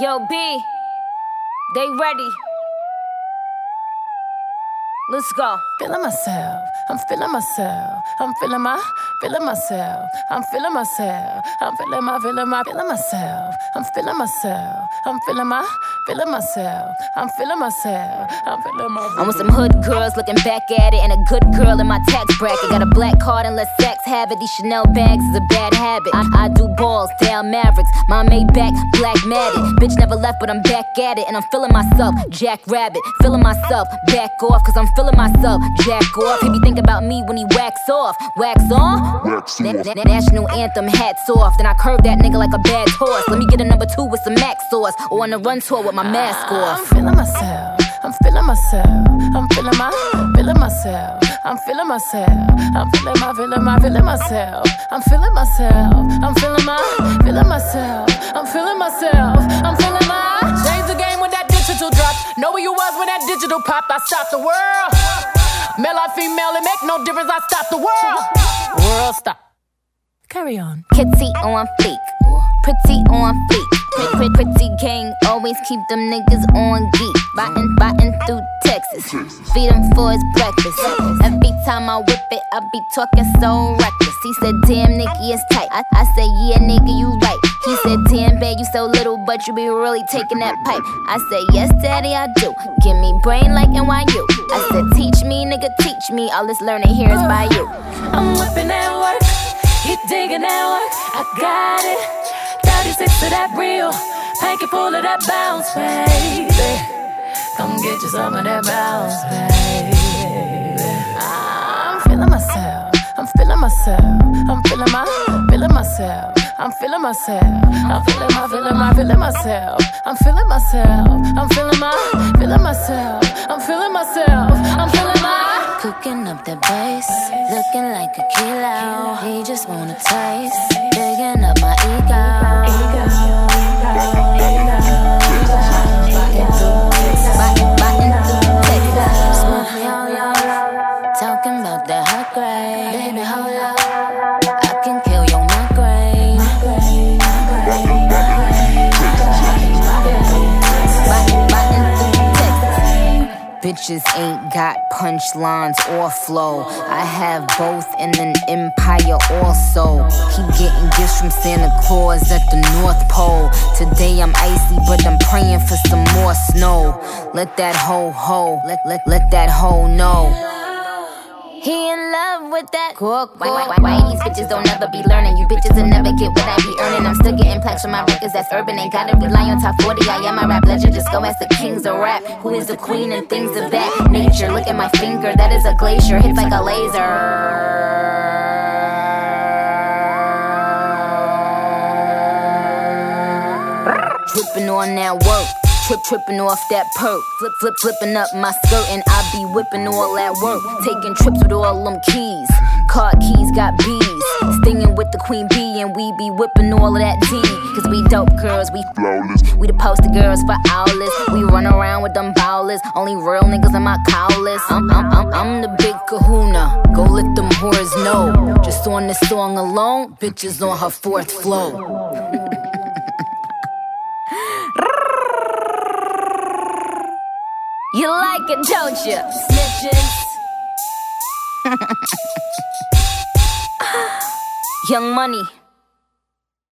Yo, B, they ready. Let's go. Feeling myself, I'm feeling myself, I'm feeling my, feeling myself, I'm feeling myself, I'm feeling my, feeling my, feeling myself, I'm feeling myself, I'm feeling my, feeling myself, I'm feeling myself, I'm feeling my. I'm with some hood girls looking back at it, and a good girl in my tax bracket. Got a black card and let sex have it. These Chanel bags is a bad habit. I, I do balls, down Mavericks, my Maybach, black matted. Bitch never left, but I'm back at it, and I'm feeling myself, Jack Rabbit, feeling myself, back off, cause I'm feeling myself, jack off. He be thinking about me when he wax off, wax on. Wax Na- off. na- national anthem, hats off. Then I curve that nigga like a bad horse. Let me get a number two with some max sauce, or on a run tour with my mask off. I'm feeling myself. I'm feeling myself. I'm feeling my, feeling myself. I'm feeling myself. I'm feeling my, feeling my, feeling myself. I'm feeling myself. I'm feeling my, feeling myself. I'm digital popped. I stopped the world. Male or female, it make no difference. I stopped the world. World stop. Carry on. Kitty on fleek, pretty on fleek. Pretty, pretty, gang, always keep them niggas on geek. Biting, biting through Texas. Feed him for his breakfast. Every time I whip it, I be talking so reckless. He said, Damn, Nicky, it's tight. I, I said, Yeah, nigga, you right. He said, Damn, but you be really taking that pipe. I said, Yes, daddy, I do. Give me brain like NYU. I said, Teach me, nigga, teach me. All this learning here is by you. I'm whipping that work. He digging that work. I got it. 36 to that real. Pack it full of that bounce, baby. Come get you some of that bounce, baby. I'm feeling myself. I'm feeling myself. I'm feeling my, feeling myself. I'm feeling myself. I'm feeling my, feeling my, feeling myself. I'm feeling myself. I'm feeling my, feeling myself. I'm feeling myself. I'm feeling my. Cooking up the bass, looking like a kilo. He just wanna taste, digging up Bitches ain't got punchlines or flow. I have both in an empire also. He getting gifts from Santa Claus at the North Pole. Today I'm icy, but I'm praying for some more snow. Let that hoe ho, let let let that hoe know. He in love with that cook. Why, why, why, why these bitches don't ever be learning? You bitches will never get what I be earning. I'm still getting plaques from my records that's urban. Ain't gotta rely on top 40. I am my rap legend. Just go ask the kings of rap. Who is the queen and things of that nature? Look at my finger, that is a glacier. Hits like a laser. Dripping on that work. Trip tripping off that perk, flip flip flipping up my skirt, and I be whipping all that work. Taking trips with all them keys, car keys got bees. Stinging with the queen bee, and we be whipping all of that tea. Cause we dope girls, we Flawless. we the poster girls for owlets. We run around with them bowlers. Only real niggas in my cowlers. I'm, I'm, I'm, I'm the big kahuna. Go let them whores know. Just on this song alone, bitches on her fourth flow. You like it, don't you? Snitches. Young Money.